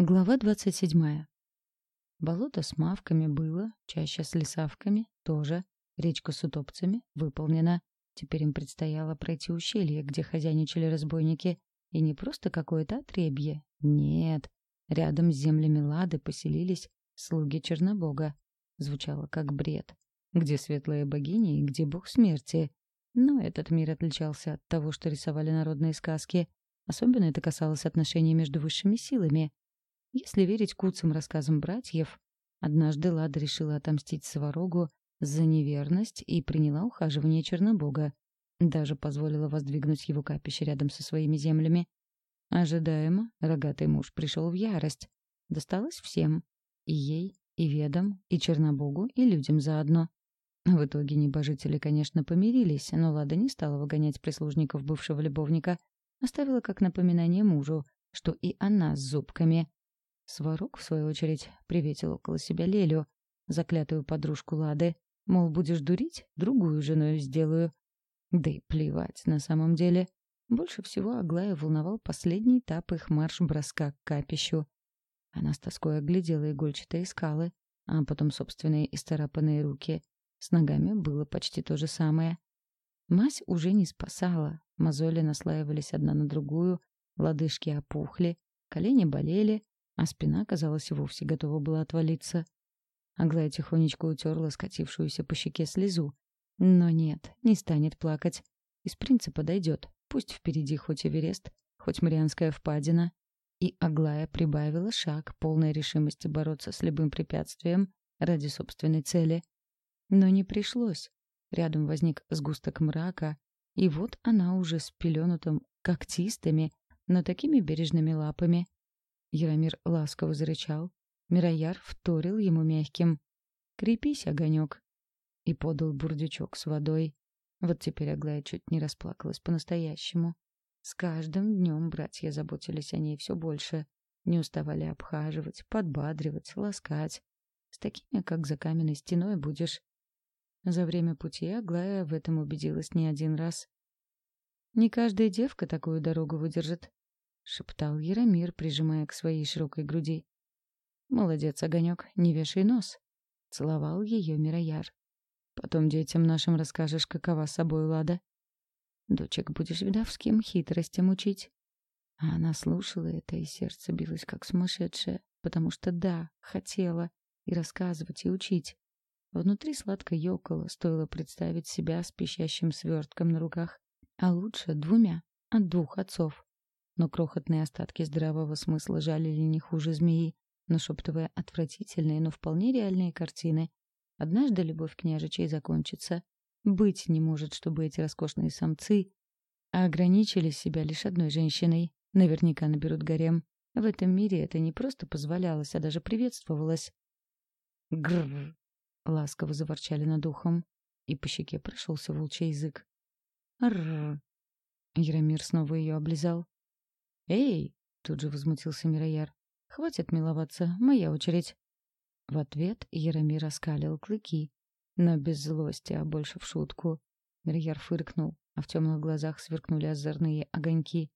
Глава двадцать седьмая. Болото с мавками было, чаще с лесавками тоже, речка с утопцами выполнена. Теперь им предстояло пройти ущелье, где хозяйничали разбойники, и не просто какое-то отребье. Нет, рядом с землями Лады поселились слуги Чернобога. Звучало как бред. Где светлая богиня и где бог смерти? Но этот мир отличался от того, что рисовали народные сказки. Особенно это касалось отношений между высшими силами — если верить куцым рассказам братьев, однажды Лада решила отомстить Сварогу за неверность и приняла ухаживание Чернобога. Даже позволила воздвигнуть его капище рядом со своими землями. Ожидаемо, рогатый муж пришел в ярость. Досталось всем. И ей, и ведам, и Чернобогу, и людям заодно. В итоге небожители, конечно, помирились, но Лада не стала выгонять прислужников бывшего любовника. Оставила как напоминание мужу, что и она с зубками. Сварог, в свою очередь, приветил около себя Лелю, заклятую подружку Лады, мол, будешь дурить, другую женою сделаю. Да и плевать на самом деле. Больше всего Аглая волновал последний этап их марш-броска к капищу. Она с тоской оглядела игольчатые скалы, а потом собственные исцарапанные руки. С ногами было почти то же самое. Мазь уже не спасала, мозоли наслаивались одна на другую, лодыжки опухли, колени болели, а спина, казалось, вовсе готова была отвалиться. Аглая тихонечко утерла скатившуюся по щеке слезу. Но нет, не станет плакать. Из принципа дойдет. Пусть впереди хоть Эверест, хоть Марианская впадина. И Аглая прибавила шаг, полной решимости бороться с любым препятствием ради собственной цели. Но не пришлось. Рядом возник сгусток мрака, и вот она уже с пеленутым когтистыми, но такими бережными лапами. Яромир ласково зарычал. Мирояр вторил ему мягким. «Крепись, огонек!» И подал бурдючок с водой. Вот теперь Аглая чуть не расплакалась по-настоящему. С каждым днем братья заботились о ней все больше. Не уставали обхаживать, подбадривать, ласкать. С такими, как за каменной стеной, будешь. За время пути Аглая в этом убедилась не один раз. Не каждая девка такую дорогу выдержит, шептал Яромир, прижимая к своей широкой груди. Молодец, огонек, не вешай нос, целовал ее Мирояр. Потом детям нашим расскажешь, какова собой Лада. Дочек будешь видовским хитростям учить. А она слушала это, и сердце билось как сумасшедшее, потому что да, хотела и рассказывать, и учить. Внутри сладко ёкало, стоило представить себя с пищащим свертком на руках, а лучше двумя, от двух отцов но крохотные остатки здравого смысла жалили не хуже змеи, нашептывая отвратительные, но вполне реальные картины. Однажды любовь княжичей закончится. Быть не может, чтобы эти роскошные самцы ограничили себя лишь одной женщиной. Наверняка наберут гарем. В этом мире это не просто позволялось, а даже приветствовалось. Грррр! Ласково заворчали над ухом, и по щеке прошелся волчий язык. Рррр! Яромир снова ее облизал. «Эй!» — тут же возмутился Мирояр. «Хватит миловаться, моя очередь». В ответ Яромир оскалил клыки, но без злости, а больше в шутку. Мирьяр фыркнул, а в темных глазах сверкнули озорные огоньки.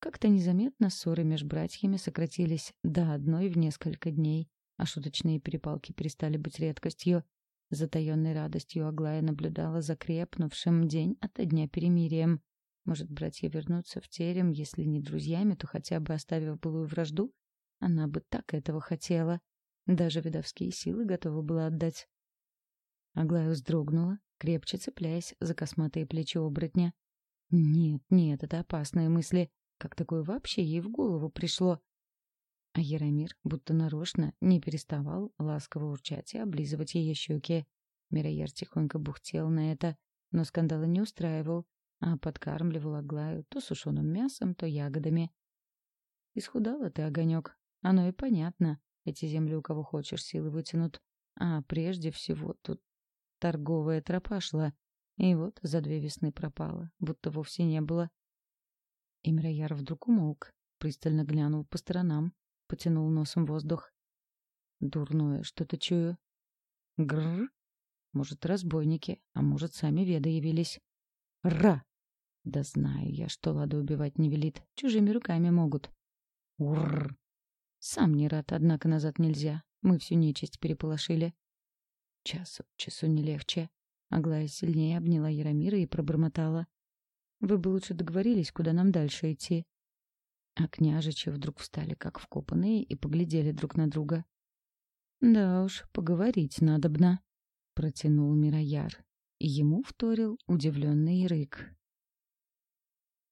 Как-то незаметно ссоры между братьями сократились до одной в несколько дней, а шуточные перепалки перестали быть редкостью. Затаенной радостью Аглая наблюдала за крепнувшим день ото дня перемирием. Может, братья вернутся в терем, если не друзьями, то хотя бы оставив былую вражду? Она бы так этого хотела. Даже видовские силы готова была отдать. Аглая вздрогнула, крепче цепляясь за косматые плечи оборотня. Нет, нет, это опасные мысли. Как такое вообще ей в голову пришло? А Яромир, будто нарочно, не переставал ласково урчать и облизывать ее щеки. Мирояр тихонько бухтел на это, но скандала не устраивал, а подкармливал Аглаю то сушеным мясом, то ягодами. Исхудала ты, огонек. Оно и понятно. Эти земли у кого хочешь силы вытянут. А прежде всего тут торговая тропа шла. И вот за две весны пропала, будто вовсе не было. Имраяр вдруг умолк, пристально глянул по сторонам, потянул носом воздух. Дурное что-то чую. Гррр. Может, разбойники, а может, сами веды явились. Ра! Да знаю я, что Лада убивать не велит. Чужими руками могут. Урр! Сам не рад, однако назад нельзя. Мы всю нечисть переполошили. Час от часу не легче. Аглая сильнее обняла Яромира и пробормотала. Вы бы лучше договорились, куда нам дальше идти. А княжичи вдруг встали, как вкопанные, и поглядели друг на друга. «Да уж, поговорить надобно», — протянул Мирояр. Ему вторил удивленный рык.